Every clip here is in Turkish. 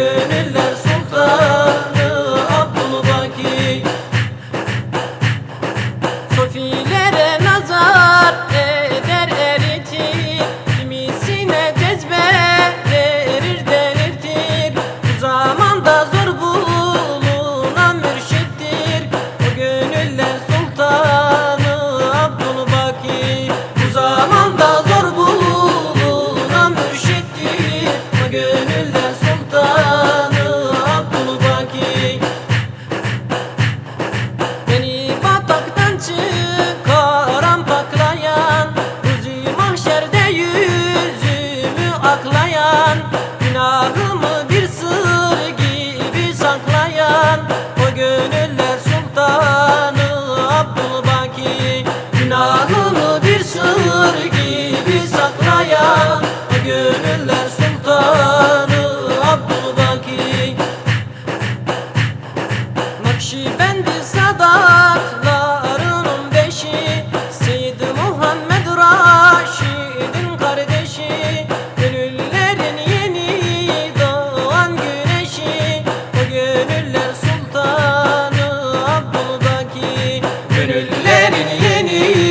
gönüller. Yar gibi saklayan gönüller sultanı Abdülbaki. Nakşibendi sadatlarının beşi Seyyid Muhammed Raşid'in kardeşi. Gönüllerin yeni doğan güneşi O gönüller sultanı Abdülbaki. Gönüllerin yeni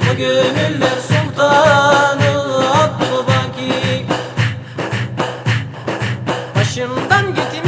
bu gönüller sultanı Abdülbaki Başımdan gitin